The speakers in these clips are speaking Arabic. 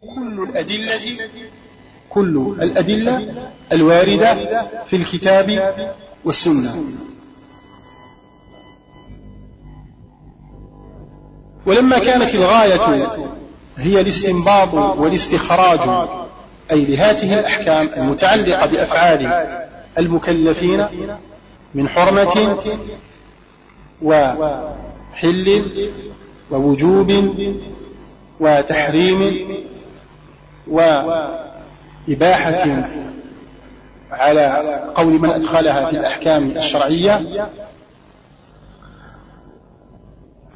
كل الأدلة كل الأدلة الواردة في الكتاب والسنة. ولما كانت الغاية هي الاستنباط والاستخراج أي لهذه الأحكام المتعلقة بأفعال المكلفين من حرمة وحل ووجوب وتحريم وإباحة على قول من أدخلها في الأحكام الشرعية.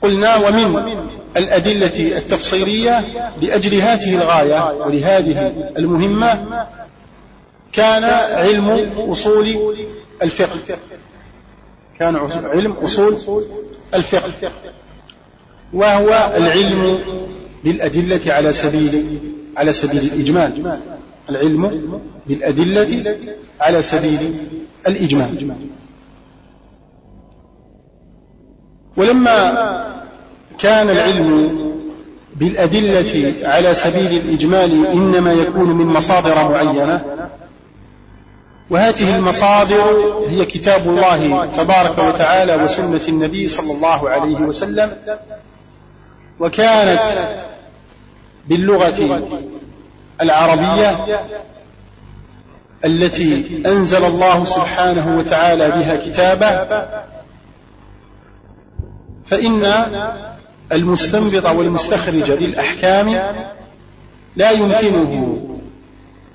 قلنا ومن الأدلة التفصيلية لأجل هذه الغاية ولهذه المهمة كان علم أصول الفقه. كان علم أصول الفقه. وهو العلم بالأدلة على سبيل على سبيل الإجمال. العلم بالأدلة على سبيل الإجمال. ولما كان العلم بالأدلة على سبيل الإجمال إنما يكون من مصادر معينة وهذه المصادر هي كتاب الله تبارك وتعالى وسنة النبي صلى الله عليه وسلم وكانت باللغة العربية التي أنزل الله سبحانه وتعالى بها كتابه فإن المستنبط والمستخرج للأحكام لا يمكنه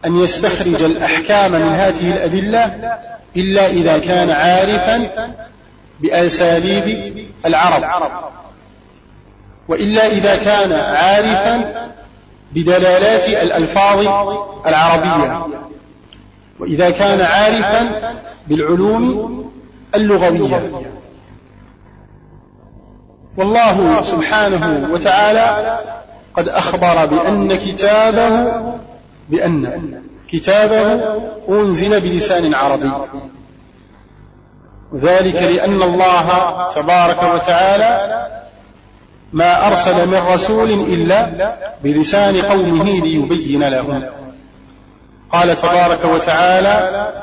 أن يستخرج الأحكام من هذه الأدلة إلا إذا كان عارفا بأساليب العرب وإلا إذا كان عارفا بدلالات الألفاظ العربية. وإذا كان عارفا بالعلوم اللغوية. والله سبحانه وتعالى قد أخبر بأن كتابه بأن كتابه أنزل بلسان عربي. ذلك لأن الله تبارك وتعالى ما أرسل من رسول إلا بلسان قومه ليبين لهم. قال تبارك وتعالى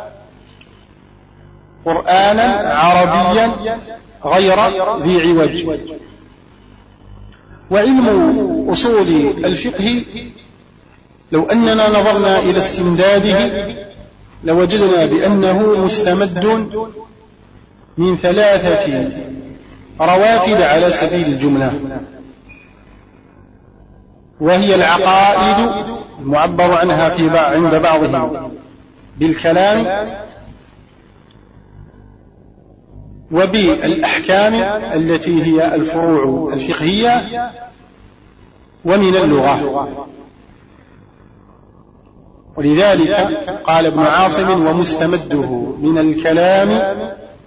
قرآنا عربيا غير ذي عوج. وعلم أصول الفقه لو أننا نظرنا إلى استمداده لوجدنا بأنه مستمد من ثلاثة روافد على سبيل الجملة. وهي العقائد المعبر عنها في عند بعضهم بالكلام وبالأحكام التي هي الفروع الفقهية ومن اللغة. ولذلك قال ابن عاصم ومستمده من الكلام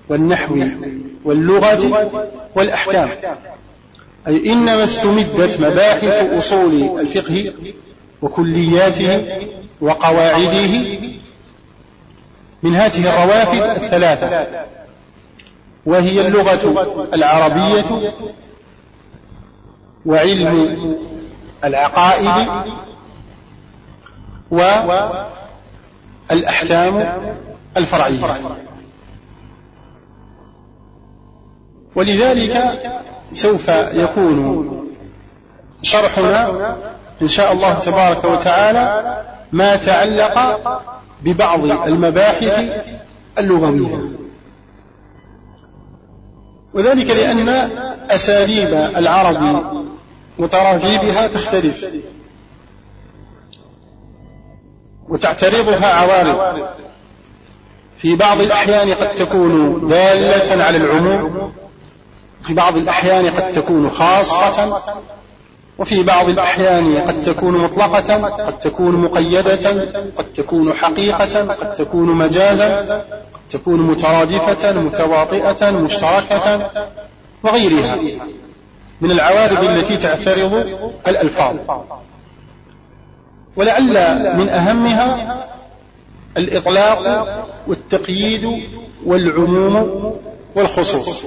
والنحو. واللغة والأحكام. أي إنما استمدت مباحث أصول الفقه وكلياته وقواعده من هذه الروافد الثلاثة. وهي اللغة العربية وعلم العقائد والأحكام الفرعية. ولذلك سوف يكون شرحنا إن شاء الله تبارك وتعالى ما تعلق ببعض المباحث اللغوية. وذلك لأن أساليب العرب وتراكيبها تختلف. وتعترضها عوارض. في بعض الأحيان قد تكون دالة على العموم. في بعض الأحيان قد تكون خاصة وفي بعض الأحيان قد تكون مطلقة قد تكون مقيدة قد تكون حقيقة قد تكون مجازا قد تكون مترادفة متواطئة مشتركة وغيرها من العوارض التي تعترض الألفاظ. ولعل من أهمها الإطلاق والتقييد والعموم والخصوص.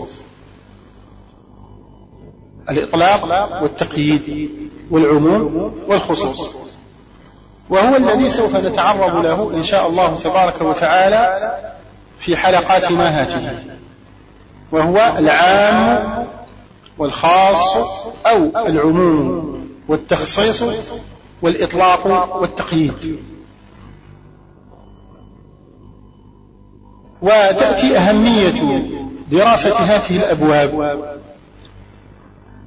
الإطلاق والتقييد والعموم والخصوص. وهو الذي سوف نتعرض له إن شاء الله تبارك وتعالى في حلقاتنا هذه وهو العام والخاص أو العموم والتخصيص والإطلاق والتقييد. وتأتي أهمية دراسة هذه الأبواب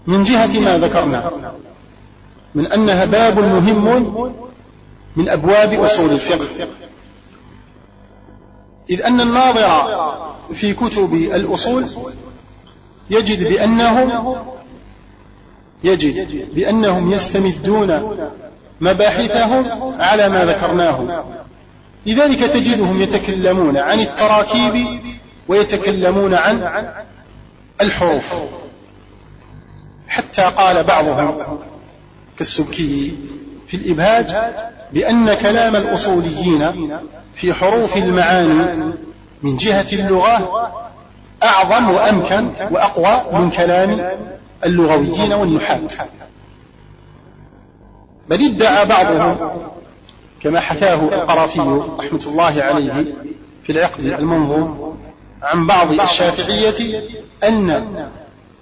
من جهة ما ذكرنا. من أنها باب مهم من أبواب أصول الفقه. إذ أن الناظر في كتب الأصول يجد بأنهم يجد بأنهم يستمدون مباحثهم على ما ذكرناه. لذلك تجدهم يتكلمون عن التراكيب ويتكلمون عن الحروف. حتى قال بعضهم كالسبكي في الإبهاج بأن كلام الأصوليين في حروف المعاني من جهة اللغة أعظم وأمكن وأقوى من كلام اللغويين والنحاة بل ادعى بعضهم كما حكاه القرافي رحمة الله عليه في العقد المنظوم عن بعض الشافعية أن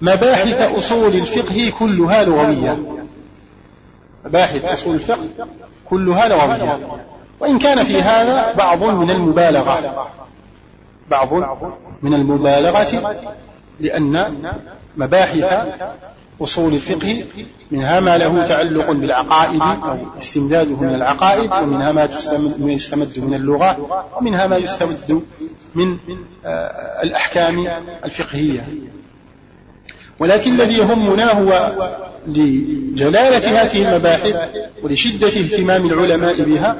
مباحث أصول الفقه كلها لغوية. مباحث أصول الفقه كلها لغوية. وإن كان في هذا بعض من المبالغة. بعض من المبالغة لأن مباحث أصول الفقه منها ما له تعلق بالعقائد أو استمداده من العقائد ومنها ما يستمد من اللغة ومنها ما يستمد من آه، الأحكام الفقهية. ولكن الذي يهمنا هو لجلالة هذه المباحث ولشدة اهتمام العلماء بها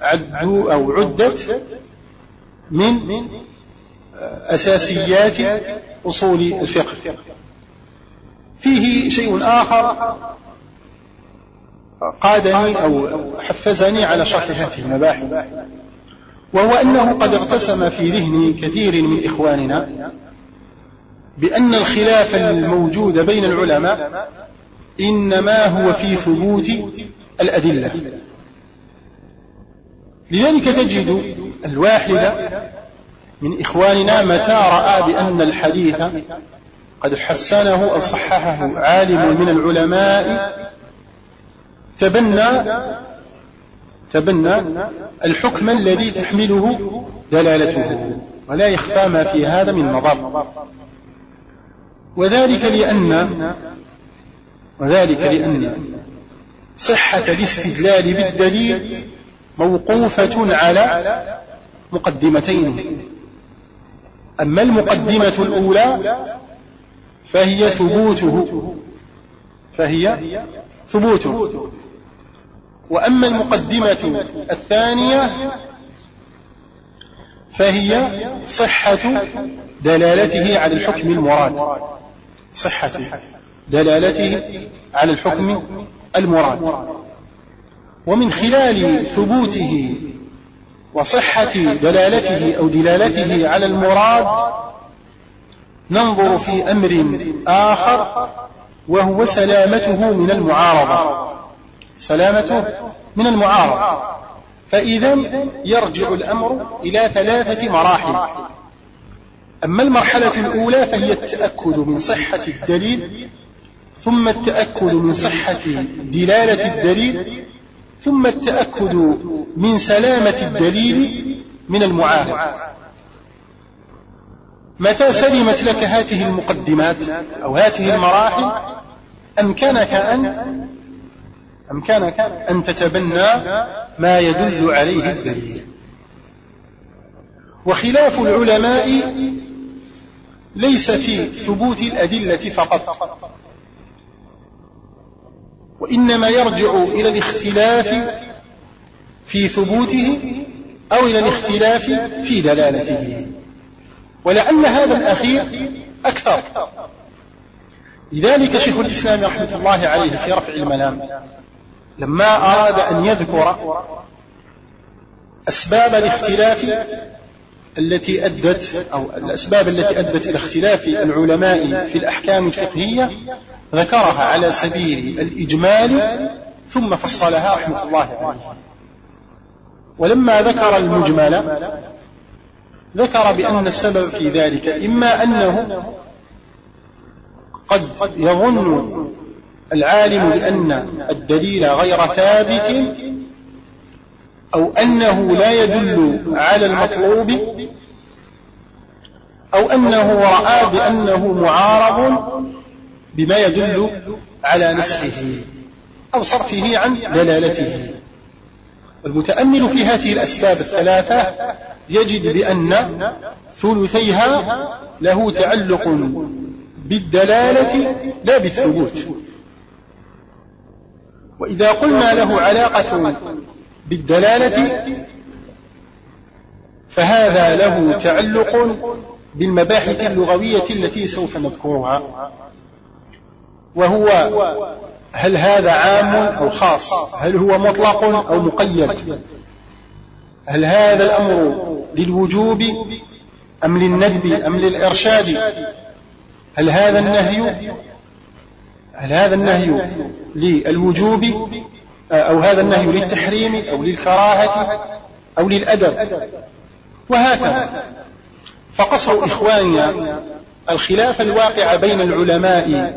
عدوا أو عدت من أساسيات أصول الفقه. فيه شيء آخر قادني أو حفزني على شرح هذه المباحث وهو أنه قد اقتسم في ذهن كثير من إخواننا بأن الخلاف الموجود بين العلماء إنما هو في ثبوت الأدلة. لذلك تجد الواحد من إخواننا متى رأى بأن الحديث قد حسنه أو صححه عالم من العلماء تبنى تبنى الحكم الذي تحمله دلالته ولا يخفى ما في هذا من مضر وذلك لأن وذلك لأن صحة الاستدلال بالدليل موقوفة على مقدمتين. أما المقدمة الأولى فهي ثبوته. فهي ثبوته. وأما المقدمة الثانية فهي صحة دلالته على الحكم المراد. صحة دلالته على الحكم المراد. ومن خلال ثبوته وصحة دلالته أو دلالته على المراد ننظر في أمر آخر وهو سلامته من المعارضة. سلامته من المعارضة. فإذا يرجع الأمر إلى ثلاثة مراحل. أما المرحلة الأولى فهي التأكد من صحة الدليل ثم التأكد من صحة دلالة الدليل ثم التأكد من سلامة الدليل من المعارض متى سلمت لك هذه المقدمات أو هذه المراحل؟ أمكنك أن أمكنك أن تتبنى ما يدل عليه الدليل. وخلاف العلماء ليس في ثبوت الأدلة فقط. وإنما يرجع إلى الاختلاف في ثبوته أو إلى الاختلاف في دلالته. ولعل هذا الأخير أكثر. لذلك شيخ الإسلام رحمة الله عليه في رفع الملام لما أراد أن يذكر أسباب الاختلاف التي أدت أو الأسباب التي أدت إلى اختلاف العلماء في الأحكام الفقهية ذكرها على سبيل الإجمال ثم فصلها رحمة الله عليه. ولما ذكر المجمل ذكر بأن السبب في ذلك إما أنه قد يظن العالم بأن الدليل غير ثابت أو أنه لا يدل على المطلوب أو أنه رأى بأنه معارض بما يدل على نسخه أو صرفه عن دلالته. والمتأمل في هذه الأسباب الثلاثة يجد بأن ثلثيها له تعلق بالدلالة لا بالثبوت. وإذا قلنا له علاقة بالدلالة فهذا له تعلق بالمباحث اللغوية التي سوف نذكرها. وهو هل هذا عام أو خاص؟ هل هو مطلق أو مقيد؟ هل هذا الأمر للوجوب أم للندب أم للإرشاد؟ هل هذا النهي؟ هل هذا النهي للوجوب أو هذا النهي للتحريم أو للكراهة أو للأدب. وهكذا. فقصر إخواننا الخلاف الواقع بين العلماء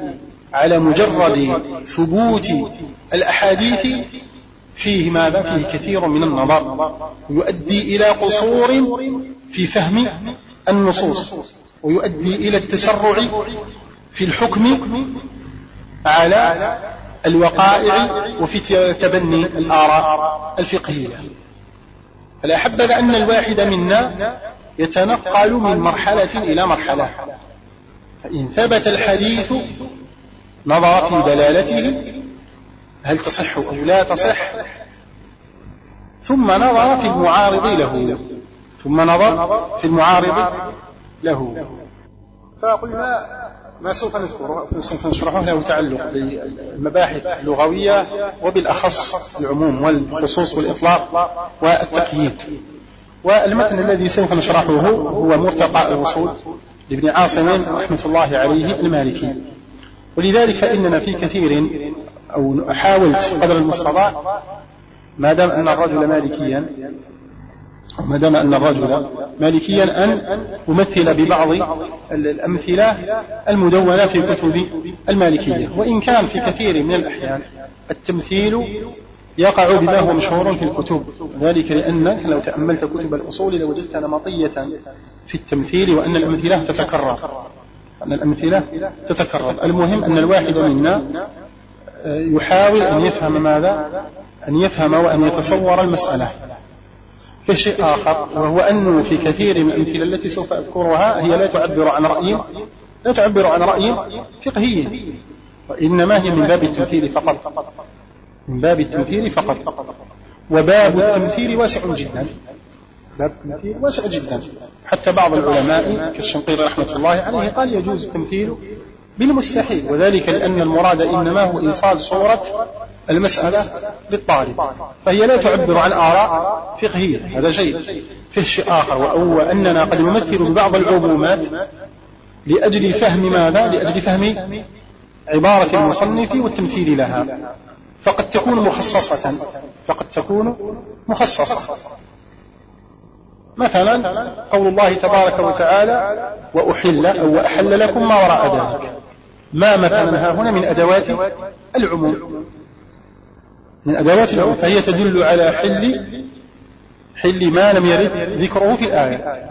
على مجرد ثبوت الأحاديث فيه ماذا؟ فيه كثير من النظر. يؤدي إلى قصور في فهم النصوص ويؤدي إلى التسرع في الحكم على الوقائع وفي تبني الآراء الفقهية. فلا أن الواحد منا يتنقل من مرحلة إلى مرحلة. فإن ثبت الحديث نظر في دلالته هل تصح أو لا تصح؟ ثم نظر في المعارض له. ثم نظر في المعارض له. فأقول ما سوف نذكره سوف نشرحه له تعلق بالمباحث اللغوية وبالأخص العموم والخصوص والإطلاق والتقييد والمتن الذي سوف نشرحه هو مرتقى الوصول لابن عاصم رحمة الله عليه المالكي. ولذلك فإننا في كثير أو حاولت قدر المستطاع ما دام أن الرجل مالكيا ما دام أن الرجل مالكيا أن أمثل ببعض الأمثلة المدونة في كتب المالكية. وإن كان في كثير من الأحيان التمثيل يقع بما هو مشهور في الكتب. ذلك لأنك لو تأملت كتب الأصول لوجدت نمطية في التمثيل وأن الأمثلة تتكرر. أن الأمثلة تتكرر. المهم أن الواحد منا يحاول أن يفهم ماذا؟ أن يفهم وأن يتصور المسألة. في شيء آخر وهو أنه في كثير من الأمثلة التي سوف أذكرها هي لا تعبر عن رأي لا تعبر عن رأي فقهي وإنما هي من باب التمثيل فقط. من باب التمثيل فقط. وباب التمثيل واسع جدا. باب التمثيل واسع جدا. حتى بعض العلماء كالشنقيطي رحمة الله عليه قال يجوز التمثيل بالمستحيل وذلك لأن المراد إنما هو إيصال صورة المسألة للطالب فهي لا تعبر عن آراء فقهية هذا شيء. فيه شيء آخر وهو أننا قد نمثل ببعض العمومات لأجل فهم ماذا؟ لأجل فهم عبارة المصنف والتمثيل لها. فقد تكون مخصصة فقد تكون مخصصة. مثلا قول الله تبارك وتعالى وأحل أو وأحل لكم ما وراء ذلك. ما مثلا ها هنا من أدوات العموم؟ من أدوات العموم فهي تدل على حل حل ما لم يرد ذكره في الآية.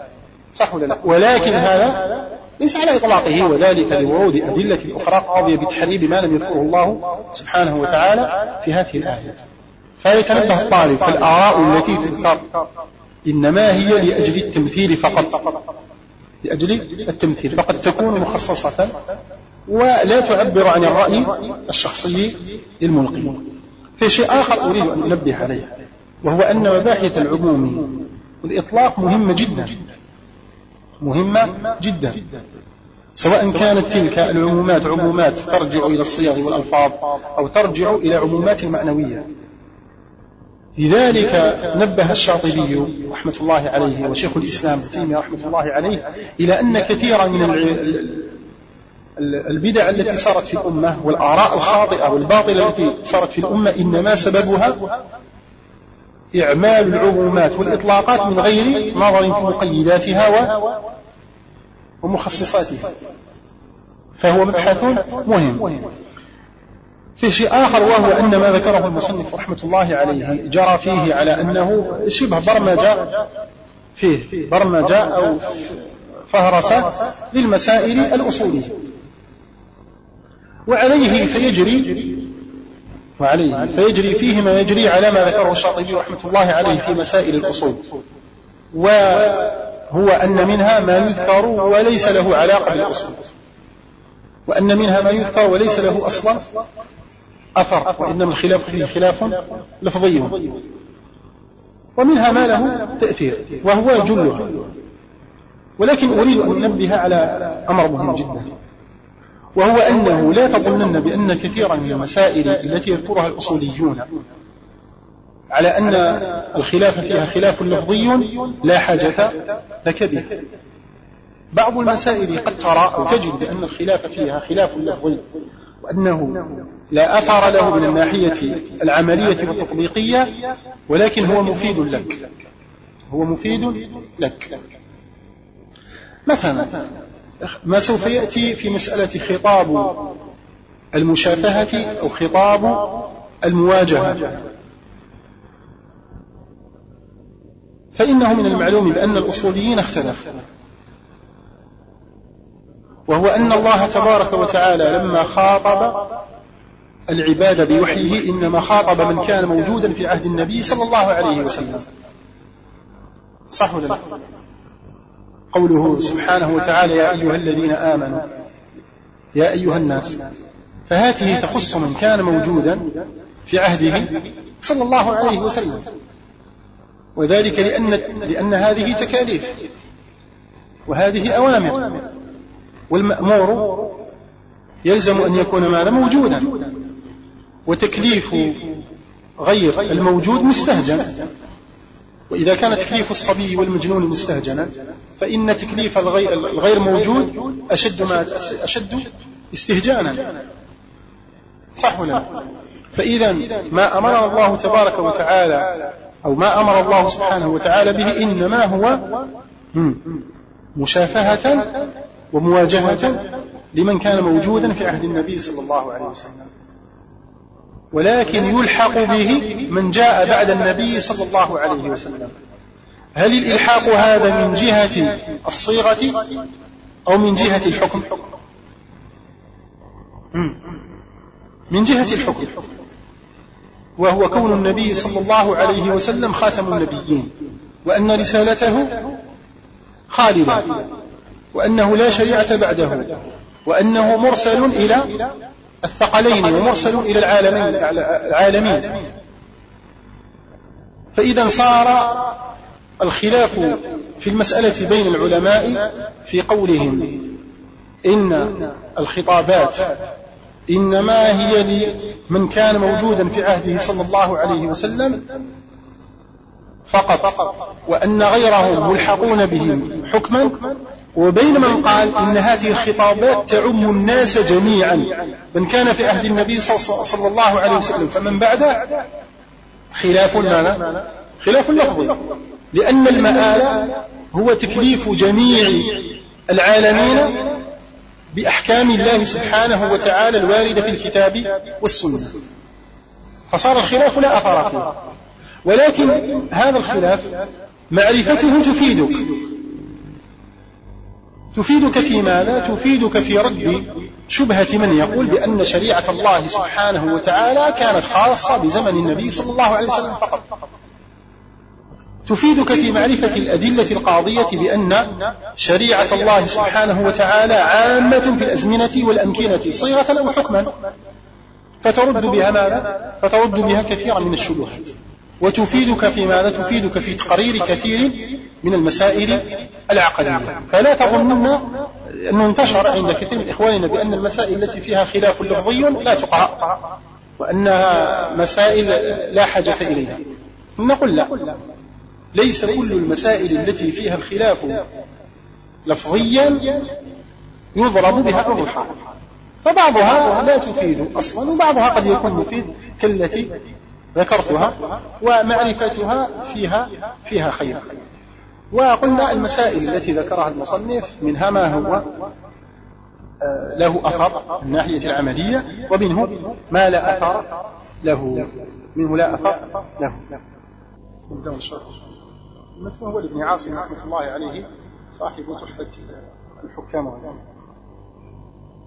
صح ولا لا؟ ولكن هذا ليس على إطلاقه وذلك لورود أدلة أخرى قاضية بتحريم ما لم يذكره الله سبحانه وتعالى في هذه الآية. فيتنبه الطالب فالآراء التي تذكر. إنما هي لأجل التمثيل فقط. لأجل التمثيل. فقد تكون مخصصة ولا تعبر عن الرأي الشخصي للملقي في شيء آخر أريد أن أنبه عليه وهو أن مباحث العموم والإطلاق مهمة جدا. مهمة جدا. سواء كانت تلك العمومات عمومات ترجع إلى الصيغ والألفاظ أو ترجع إلى عمومات معنوية. لذلك نبه الشاطبي رحمة الله عليه وشيخ الإسلام ابن رحمة الله عليه إلى أن كثيرا من البدع التي صارت في الأمة والآراء الخاطئة والباطلة التي صارت في الأمة إنما سببها إعمال العمومات والإطلاقات من غير نظر في مقيداتها ومخصصاتها. فهو مبحث مهم. في شيء آخر وهو أن ما ذكره المصنف رحمة الله عليه جرى فيه على أنه شبه برمجة فيه برمجة أو فهرسة للمسائل الأصولية. وعليه فيجري. وعليه فيجري فيه ما يجري على ما ذكره الشاطبي رحمة الله عليه في مسائل الأصول. وهو أن منها ما يذكر وليس له علاقة بالأصول. وأن منها ما يذكر وليس له أصلا أثر وإنما الخلاف فيه خلاف لفظي. ومنها ما له تأثير وهو جلها. ولكن أريد أن ننبه على أمر مهم جدا. وهو أنه لا تظنن بأن كثيرا من المسائل التي يذكرها الأصوليون على أن الخلاف فيها خلاف لفظي لا حاجة لك به بعض المسائل قد ترى أو تجد بأن الخلاف فيها خلاف لفظي وأنه لا أثر له من الناحية العملية والتطبيقية ولكن هو مفيد لك. هو مفيد لك. مثلا ما سوف يأتي في مسألة خطاب المشافهة أو خطاب المواجهة؟ فإنه من المعلوم بأن الأصوليين اختلفوا وهو أن الله تبارك وتعالى لما خاطب العباد بوحيه إنما خاطب من كان موجودا في عهد النبي صلى الله عليه وسلم. صح ولا لا؟ قوله سبحانه وتعالى يا أيها الذين آمنوا يا أيها الناس. فهذه تخص من كان موجودا في عهده صلى الله عليه وسلم. وذلك لأن, لأن هذه تكاليف. وهذه أوامر. والمأمور يلزم أن يكون ماذا موجودا. وتكليف غير الموجود مستهجن. وإذا كان تكليف الصبي والمجنون مستهجنا فإن تكليف الغير موجود أشد ما أشد استهجانا. صح ولا فإذا ما أمر الله تبارك وتعالى أو ما أمر الله سبحانه وتعالى به إنما هو مشافهة ومواجهة لمن كان موجودا في عهد النبي صلى الله عليه وسلم. ولكن يلحق به من جاء بعد النبي صلى الله عليه وسلم. هل الإلحاق هذا من جهة الصيغة أو من جهة الحكم؟ من جهة الحكم. وهو كون النبي صلى الله عليه وسلم خاتم النبيين وأن رسالته خالدة وأنه لا شريعة بعده وأنه مرسل إلى الثقلين ومرسل إلى العالمين العالمين. فإذا صار الخلاف في المسألة بين العلماء في قولهم. إن الخطابات إنما هي لمن كان موجودا في عهده صلى الله عليه وسلم فقط وأن غيرهم ملحقون بهم حكما وبين من قال إن هذه الخطابات تعم الناس جميعا. من كان في عهد النبي صلى الله عليه وسلم فمن بعده خلاف ماذا؟ خلاف لفظي. لأن المآل هو تكليف جميع العالمين بأحكام الله سبحانه وتعالى الواردة في الكتاب والسنة. فصار الخلاف لا أثر فيه. ولكن هذا الخلاف معرفته تفيدك. تفيدك في ماذا؟ تفيدك في رد شبهة من يقول بأن شريعة الله سبحانه وتعالى كانت خاصة بزمن النبي صلى الله عليه وسلم فقط تفيدك في معرفة الأدلة القاضية بأن شريعة الله سبحانه وتعالى عامة في الأزمنة والأمكنة صيغة أو حكما فترد بها ماذا؟ فترد بها كثيرا من الشبهات وتفيدك في ماذا؟ تفيدك في تقرير كثير من المسائل العقدية فلا تظنن أنه انتشر عند كثير من إخواننا بأن المسائل التي فيها خلاف لفظي لا تقرأ وأنها مسائل لا حاجة إليها. نقول لا. ليس كل المسائل التي فيها الخلاف لفظيا يضرب بها الرحى فبعضها لا تفيد أصلا وبعضها قد يكون مفيد كالتي ذكرتها ومعرفتها فيها فيها خير. وقلنا المسائل التي ذكرها المصنف منها ما هو آه، له أثر من ناحية العملية ومنه ما لا أثر له منه لا أثر له. المثل هو لابن عاصم رحمة الله عليه صاحب تحفة الحكام.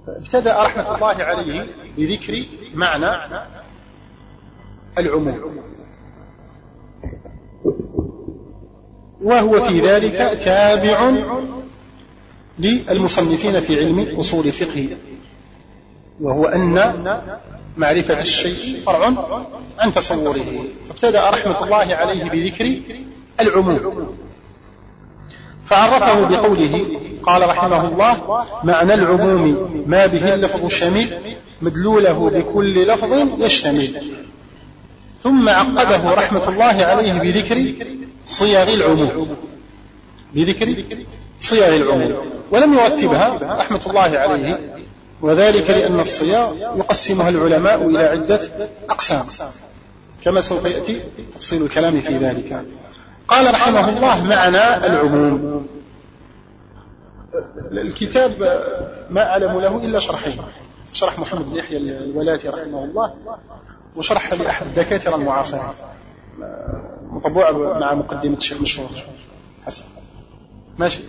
ابتدأ رحمة الله عليه بذكر معنى العموم. وهو في ذلك تابع للمصنفين في علم أصول الفقه وهو أن معرفة الشيء فرع عن تصوره. فابتدأ رحمة الله عليه بذكر العموم. فعرفه بقوله قال رحمه الله معنى العموم ما به اللفظ شمل مدلوله بكل لفظ يشتمل. ثم عقبه رحمة الله عليه بذكر صيغ العموم. بذكر صيغ العموم. ولم يرتبها رحمة الله عليه وذلك لأن الصياغ يقسمها العلماء إلى عدة أقسام. كما سوف يأتي تفصيل الكلام في ذلك. قال رحمه الله معنى العموم. الكتاب ما أعلم له إلا شرحين. شرح محمد بن يحيى الولاتي رحمه الله. وشرح لأحد الدكاترة المعاصرين مطبوع مع مقدمة الشيخ مشهور. حسن. ماشي.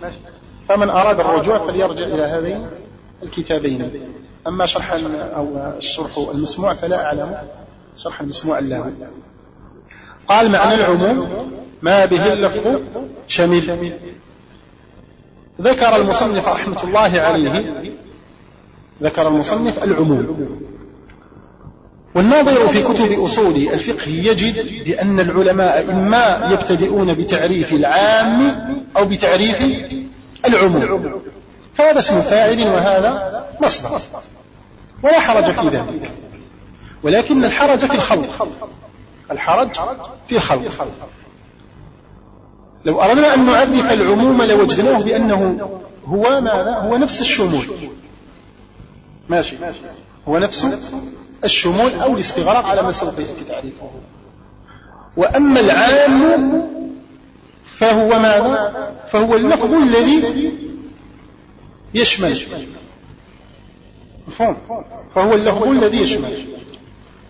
فمن أراد الرجوع فليرجع إلى هذين الكتابين. أما شرح أو الشرح المسموع فلا أعلم. شرح المسموع له قال معنى العموم ما به اللفظ شمل ذكر المصنف رحمة الله عليه. ذكر المصنف العموم. والناظر في كتب أصول الفقه يجد بأن العلماء إما يبتدئون بتعريف العام أو بتعريف العموم. فهذا اسم فاعل وهذا مصدر. ولا حرج في ذلك. ولكن الحرج في الخلق. الحرج في الخلق. لو أردنا أن نعرف العموم لوجدناه بأنه هو ماذا؟ هو نفس الشمول. ماشي. هو نفس الشمول أو الاستغراق على ما سوف يأتي تعريفه. وأما العام فهو ماذا؟ فهو اللفظ الذي يشمل. مفهوم؟ فهو اللفظ الذي يشمل.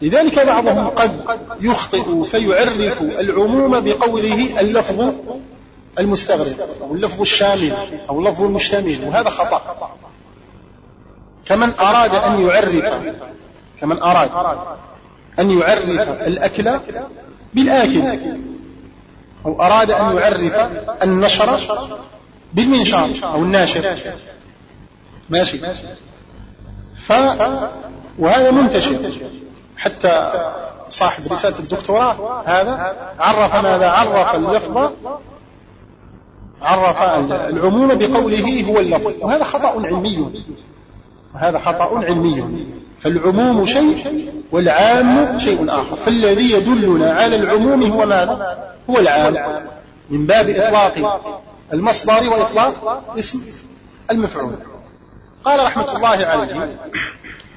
لذلك بعضهم قد يخطئ فيعرف العموم بقوله اللفظ المستغرق أو اللفظ الشامل أو اللفظ المشتمل وهذا خطأ. كمن أراد أن يعرف كمن أراد أن يعرف الأكل بالآكل أو أراد أن يعرف النشر بالمنشار أو الناشر. ماشي. ف وهذا منتشر. حتى صاحب رسالة الدكتوراه هذا عرف ماذا؟ عرف اللفظ عرف العموم بقوله هو اللفظ. وهذا خطأ علمي. وهذا خطأ علمي. فالعموم شيء والعام شيء آخر. فالذي يدلنا على العموم هو ماذا؟ هو العام. من باب إطلاق المصدر وإطلاق اسم المفعول. قال رحمة الله عليه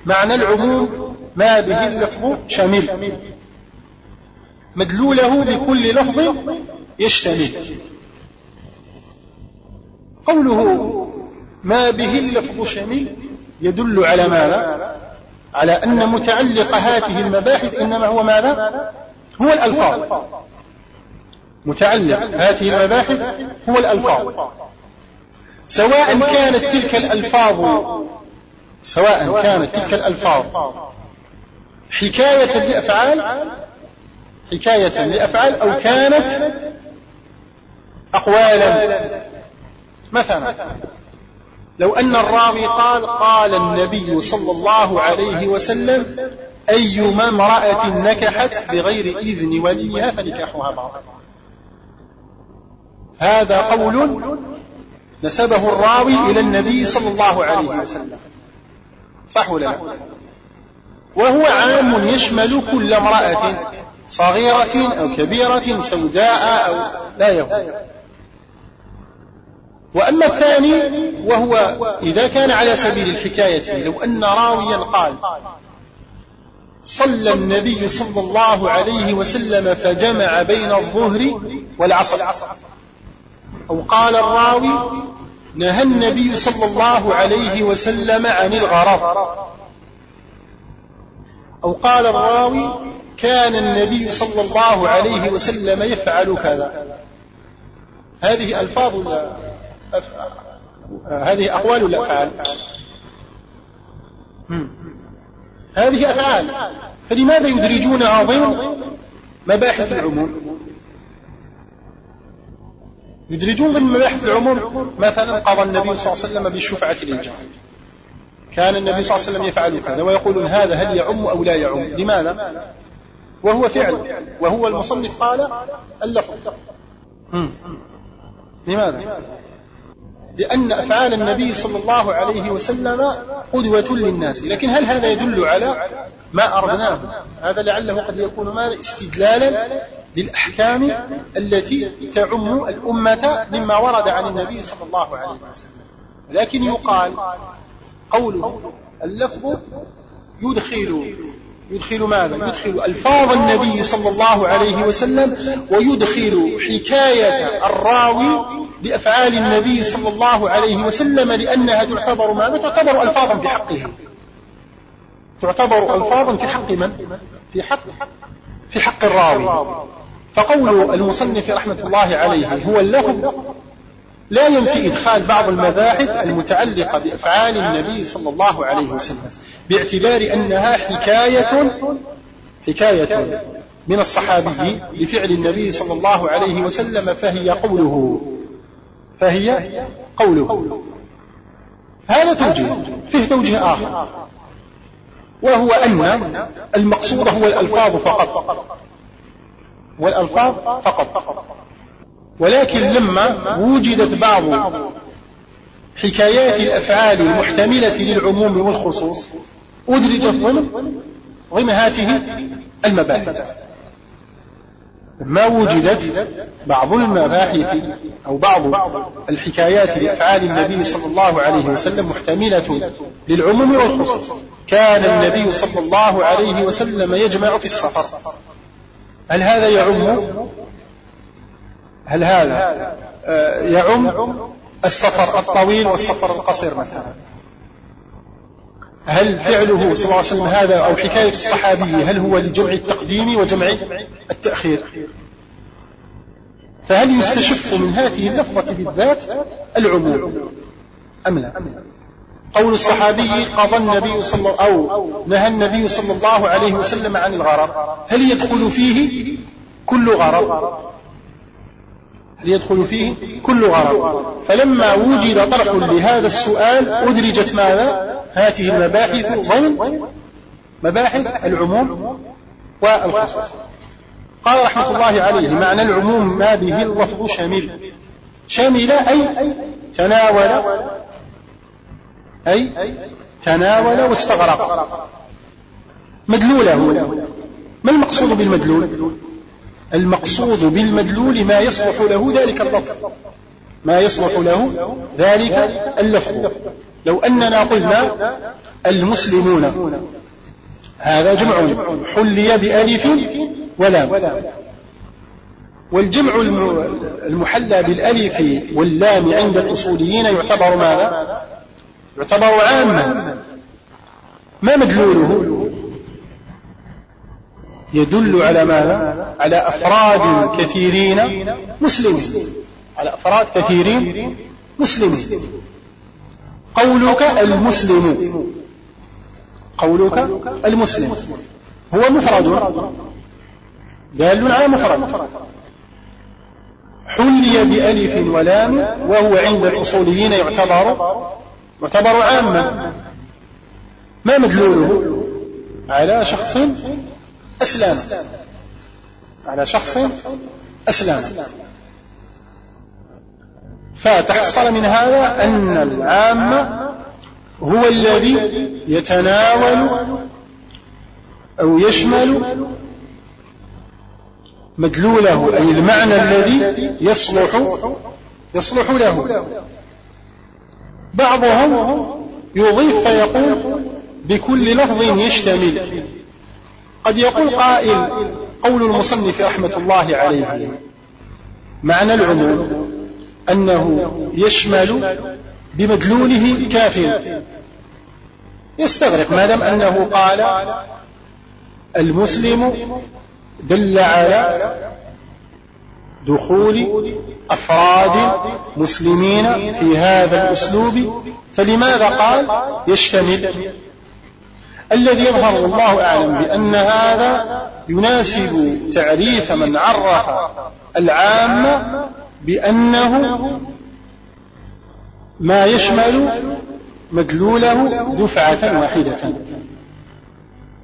معنى العموم ما به اللفظ شامل. مدلوله بكل لفظ يشتمل. قوله ما به اللفظ شميل يدل على ماذا؟ على أن متعلق هذه المباحث إنما هو ماذا؟ هو الألفاظ. متعلق هذه المباحث هو الألفاظ. سواء كانت تلك الألفاظ سواء كانت تلك الألفاظ حكاية لأفعال حكاية لأفعال أو كانت أقوالا. مثلا لو أن الراوي قال قال النبي صلى الله عليه وسلم أيما امرأة نكحت بغير إذن وليها فنكاحها باطل. هذا قول نسبه الراوي إلى النبي صلى الله عليه وسلم. صح ولا لا؟ وهو عام يشمل كل امرأة صغيرة أو كبيرة سوداء أو لا يهود وأما الثاني وهو إذا كان على سبيل الحكاية لو أن راويا قال صلى النبي صلى الله عليه وسلم فجمع بين الظهر والعصر. أو قال الراوي نهى النبي صلى الله عليه وسلم عن الغرض. أو قال الراوي كان النبي صلى الله عليه وسلم يفعل كذا. هذه ألفاظ هذه أقوال ولا أفعال؟ هذه أفعال. فلماذا يدرجونها ضمن مباحث العموم؟ يدرجون ضمن مباحث العموم مثلا قضى النبي صلى الله عليه وسلم بالشفعة للجار كان النبي صلى الله عليه وسلم يفعل كذا ويقولون هذا هل يعم أو لا يعم؟ لماذا؟ وهو فعل. وهو المصنف قال اللفظ. لماذا؟ لأن أفعال النبي صلى الله عليه وسلم قدوة للناس. لكن هل هذا يدل على ما أردناه؟ هذا لعله قد يكون ماذا استدلالا للأحكام التي تعم الأمة مما ورد عن النبي صلى الله عليه وسلم. لكن يقال قوله اللفظ يدخل يدخل ماذا؟ يدخل ألفاظ النبي صلى الله عليه وسلم ويدخل حكاية الراوي لأفعال النبي صلى الله عليه وسلم لأنها تعتبر ماذا؟ تعتبر ألفاظا في حقه تعتبر ألفاظا في حق من؟ في حق في حق الراوي فقول المصنف رحمة الله عليه هو اللفظ لا ينفي إدخال بعض المباحث المتعلقة بأفعال النبي صلى الله عليه وسلم باعتبار أنها حكاية حكاية من الصحابي لفعل النبي صلى الله عليه وسلم فهي قوله فهي قوله. هذا توجيه فيه توجيه آخر. وهو أن المقصود هو الألفاظ فقط. والألفاظ فقط. ولكن لما وجدت بعض حكايات الأفعال المحتملة للعموم والخصوص أدرجت ضمن ضمن هذه المباحث ما وجدت بعض المباحث أو بعض الحكايات لأفعال النبي صلى الله عليه وسلم محتملة للعموم والخصوص. كان النبي صلى الله عليه وسلم يجمع في السفر. هل هذا يعم؟ هل هذا آه، يعم السفر الطويل والسفر القصير مثلا؟ هل فعله صلى الله عليه وسلم هذا أو حكاية الصحابي؟ هل هو لجمع التقديم وجمع التأخير؟ فهل يستشف من هذه اللفظة بالذات العموم أم لا؟ قول الصحابي قضى النبي صلى أو نهى النبي صلى الله عليه وسلم عن الغرض هل يدخل فيه كل غرض هل يدخل فيه كل غرض فلما وجد طرح لهذا السؤال أدرجت ماذا؟ هذه المباحث ضمن مباحث العموم والخصوص. قال رحمة الله عليه معنى العموم ما به اللفظ شمل شمل أي تناول أي تناول واستغرق. مدلوله. ما المقصود بالمدلول؟ المقصود بالمدلول ما يصلح له ذلك اللفظ. ما يصلح له ذلك اللفظ. لو أننا قلنا المسلمون. هذا جمع حلي بألف ولام والجمع المحلى بالألف واللام عند الأصوليين يعتبر ماذا؟ يعتبر عاما. ما مدلوله؟ يدل على ماذا؟ على أفراد كثيرين مسلمين. على أفراد كثيرين مسلمين. قولك المسلم. قولك المسلم. هو مفرد. دال على مفرد. حلي بألف ولام وهو عند الأصوليين يعتبر يعتبر عاما. ما مدلوله؟ على شخص أسلم. على شخص أسلم. فتحصل من هذا أن العام هو الذي يتناول أو يشمل مدلوله أي المعنى الذي يصلح يصلح له. بعضهم يضيف فيقول بكل لفظ يشتمل. قد يقول قائل قول المصنف رحمة الله عليه معنى العموم. أنه يشمل بمدلوله كافر. يستغرق ما دام أنه قال المسلم دل على دخول أفراد مسلمين في هذا الأسلوب فلماذا قال يشتمل؟ الذي يظهر والله أعلم بأن هذا يناسب تعريف من عرف العامة بأنه ما يشمل مدلوله دفعة واحدة.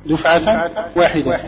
دفعة واحدة.